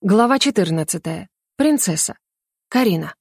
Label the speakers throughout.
Speaker 1: Глава 14. Принцесса. Карина.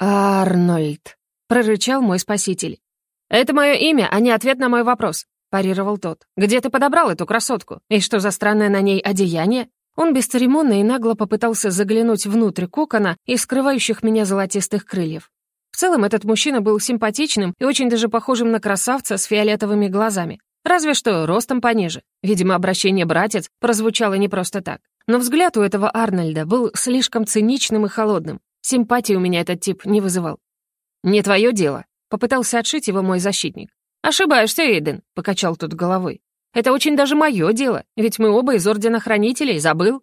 Speaker 1: «Арнольд», — прорычал мой спаситель. «Это мое имя, а не ответ на мой вопрос», — парировал тот. «Где ты подобрал эту красотку? И что за странное на ней одеяние?» Он бесцеремонно и нагло попытался заглянуть внутрь кокона и скрывающих меня золотистых крыльев. В целом, этот мужчина был симпатичным и очень даже похожим на красавца с фиолетовыми глазами. Разве что ростом пониже. Видимо, обращение «братец» прозвучало не просто так. Но взгляд у этого Арнольда был слишком циничным и холодным. Симпатии у меня этот тип не вызывал. «Не твое дело», — попытался отшить его мой защитник. «Ошибаешься, Эйден», — покачал тут головой. «Это очень даже мое дело, ведь мы оба из Ордена Хранителей, забыл?»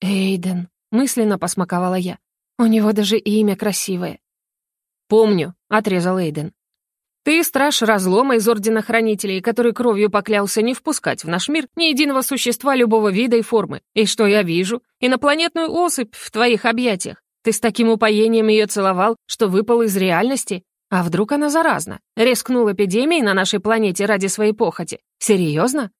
Speaker 1: «Эйден», — мысленно посмаковала я. «У него даже имя красивое». «Помню», — отрезал Эйден. Ты страж разлома из Ордена Хранителей, который кровью поклялся не впускать в наш мир ни единого существа любого вида и формы. И что я вижу? Инопланетную особь в твоих объятиях. Ты с таким упоением ее целовал, что выпал из реальности? А вдруг она заразна? Рискнул эпидемией на нашей планете ради своей похоти? Серьезно?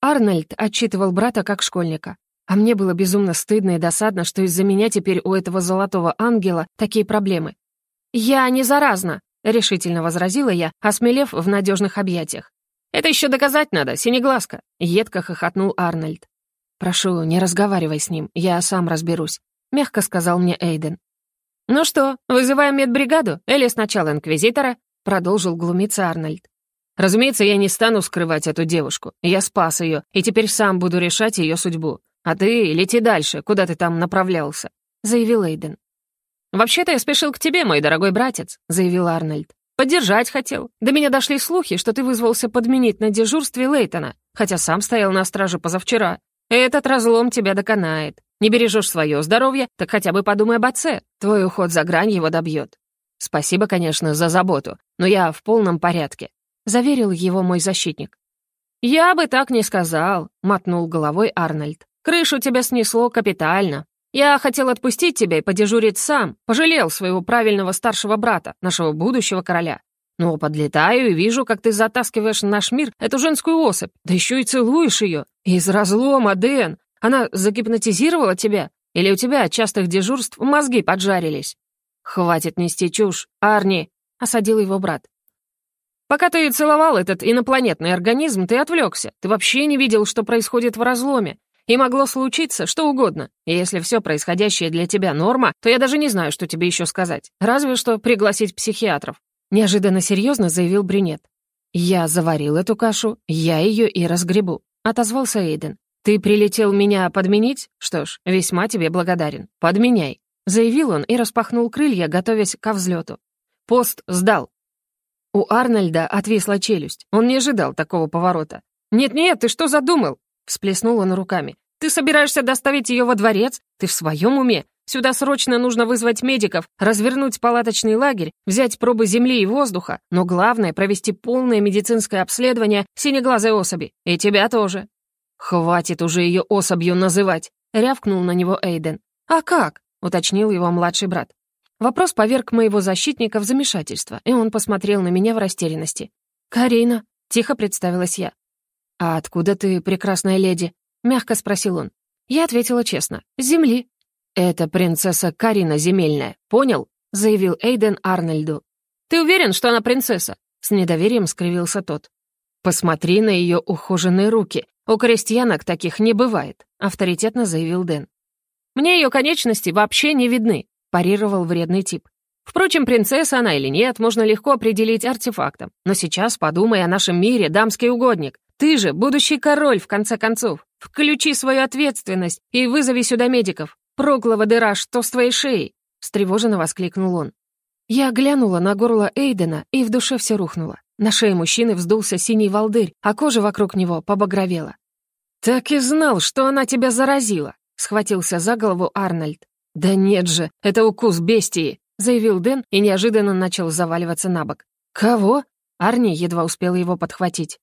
Speaker 1: Арнольд отчитывал брата как школьника. А мне было безумно стыдно и досадно, что из-за меня теперь у этого золотого ангела такие проблемы. «Я не заразна», — решительно возразила я, осмелев в надежных объятиях. «Это еще доказать надо, синеглазка!» — едко хохотнул Арнольд. «Прошу, не разговаривай с ним, я сам разберусь», — мягко сказал мне Эйден. «Ну что, вызываем медбригаду или сначала инквизитора?» — продолжил глумиться Арнольд. «Разумеется, я не стану скрывать эту девушку. Я спас ее, и теперь сам буду решать ее судьбу. А ты лети дальше, куда ты там направлялся», — заявил Эйден. «Вообще-то я спешил к тебе, мой дорогой братец», — заявил Арнольд. «Поддержать хотел. До меня дошли слухи, что ты вызвался подменить на дежурстве Лейтона, хотя сам стоял на страже позавчера. Этот разлом тебя доконает. Не бережешь свое здоровье, так хотя бы подумай об отце. Твой уход за грань его добьет. Спасибо, конечно, за заботу, но я в полном порядке», — заверил его мой защитник. «Я бы так не сказал», — мотнул головой Арнольд. «Крышу тебя снесло капитально. Я хотел отпустить тебя и подежурить сам, пожалел своего правильного старшего брата, нашего будущего короля. Но подлетаю и вижу, как ты затаскиваешь наш мир эту женскую особь, да еще и целуешь ее. Из разлома, Дэн. Она загипнотизировала тебя? Или у тебя от частых дежурств мозги поджарились? Хватит нести чушь, Арни, — осадил его брат. Пока ты целовал этот инопланетный организм, ты отвлекся. Ты вообще не видел, что происходит в разломе. И могло случиться что угодно. И если все происходящее для тебя норма, то я даже не знаю, что тебе еще сказать. Разве что пригласить психиатров. Неожиданно серьезно заявил Брюнет. «Я заварил эту кашу, я ее и разгребу», — отозвался Эйден. «Ты прилетел меня подменить? Что ж, весьма тебе благодарен. Подменяй», — заявил он и распахнул крылья, готовясь ко взлету. «Пост сдал». У Арнольда отвисла челюсть. Он не ожидал такого поворота. «Нет-нет, ты что задумал?» Всплеснул он руками. «Ты собираешься доставить ее во дворец? Ты в своем уме? Сюда срочно нужно вызвать медиков, развернуть палаточный лагерь, взять пробы земли и воздуха, но главное — провести полное медицинское обследование синеглазой особи. И тебя тоже». «Хватит уже ее особью называть», — рявкнул на него Эйден. «А как?» — уточнил его младший брат. Вопрос поверг моего защитника в замешательство, и он посмотрел на меня в растерянности. «Карина», — тихо представилась я. «А откуда ты, прекрасная леди?» — мягко спросил он. Я ответила честно. «С земли». «Это принцесса Карина Земельная, понял?» — заявил Эйден Арнольду. «Ты уверен, что она принцесса?» — с недоверием скривился тот. «Посмотри на ее ухоженные руки. У крестьянок таких не бывает», — авторитетно заявил Дэн. «Мне ее конечности вообще не видны», — парировал вредный тип. Впрочем, принцесса она или нет, можно легко определить артефактом. Но сейчас подумай о нашем мире, дамский угодник. Ты же будущий король, в конце концов. Включи свою ответственность и вызови сюда медиков. Проклова дыра, что с твоей шеей?» — встревоженно воскликнул он. Я глянула на горло Эйдена, и в душе все рухнуло. На шее мужчины вздулся синий волдырь, а кожа вокруг него побагровела. «Так и знал, что она тебя заразила», — схватился за голову Арнольд. «Да нет же, это укус бестии», — заявил Дэн и неожиданно начал заваливаться на бок. «Кого?» Арни едва успел его подхватить.